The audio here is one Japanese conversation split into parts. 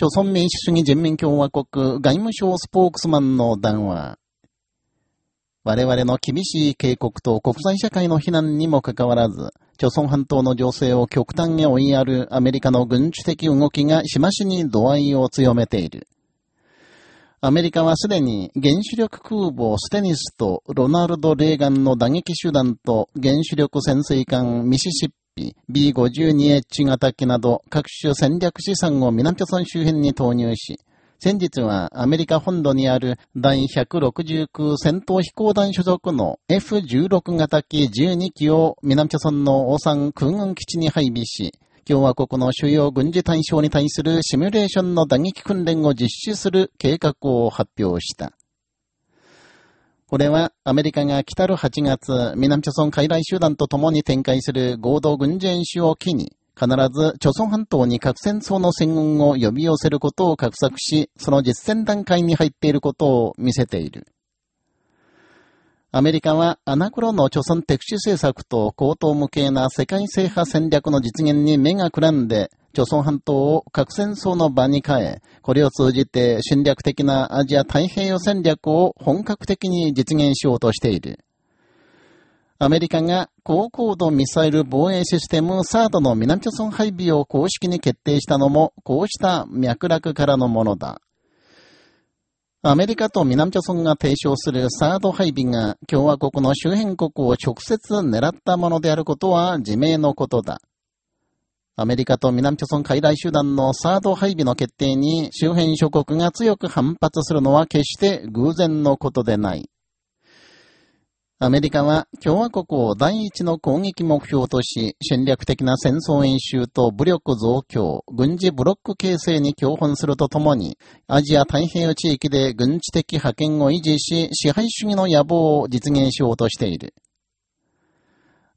朝鮮民主主義人民共和国外務省スポークスマンの談話。我々の厳しい警告と国際社会の非難にもかかわらず、朝鮮半島の情勢を極端に追いやるアメリカの軍事的動きがしましに度合いを強めている。アメリカはすでに原子力空母ステニスとロナルド・レーガンの打撃手段と原子力潜水艦ミシシッピ B52H 型機など各種戦略資産を南朝鮮周辺に投入し、先日はアメリカ本土にある第169戦闘飛行団所属の F16 型機12機を南朝鮮のオサン空軍基地に配備し、共和国の主要軍事対象に対するシミュレーションの打撃訓練を実施する計画を発表した。これはアメリカが来たる8月、南朝鮮海外集団と共に展開する合同軍事演習を機に、必ず朝鮮半島に核戦争の戦軍を呼び寄せることを画策し、その実践段階に入っていることを見せている。アメリカはアナクロの貯村敵視政策と高等無形な世界制覇戦略の実現に目がくらんで、朝鮮半島を核戦争の場に変え、これを通じて侵略的なアジア太平洋戦略を本格的に実現しようとしている。アメリカが高高度ミサイル防衛システムサードの南朝鮮配備を公式に決定したのも、こうした脈絡からのものだ。アメリカと南朝鮮が提唱するサード配備が共和国の周辺国を直接狙ったものであることは自明のことだ。アメリカと南朝鮮海外集団のサード配備の決定に周辺諸国が強く反発するのは決して偶然のことでない。アメリカは共和国を第一の攻撃目標とし、戦略的な戦争演習と武力増強、軍事ブロック形成に共本するとともに、アジア太平洋地域で軍事的覇権を維持し、支配主義の野望を実現しようとしている。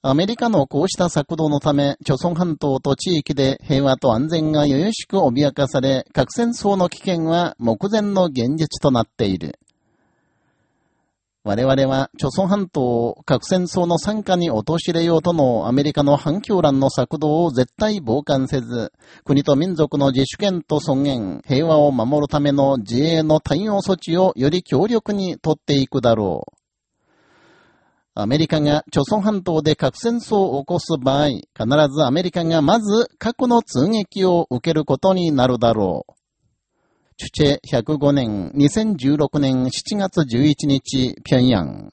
アメリカのこうした策動のため、朝鮮半島と地域で平和と安全が余々しく脅かされ、核戦争の危険は目前の現実となっている。我々は、朝鮮半島を核戦争の参加に陥れようとのアメリカの反響乱の策動を絶対傍観せず、国と民族の自主権と尊厳、平和を守るための自衛の対応措置をより強力に取っていくだろう。アメリカが朝鮮半島で核戦争を起こす場合、必ずアメリカがまず核の通撃を受けることになるだろう。チュチェ105年、2016年7月11日、平壌。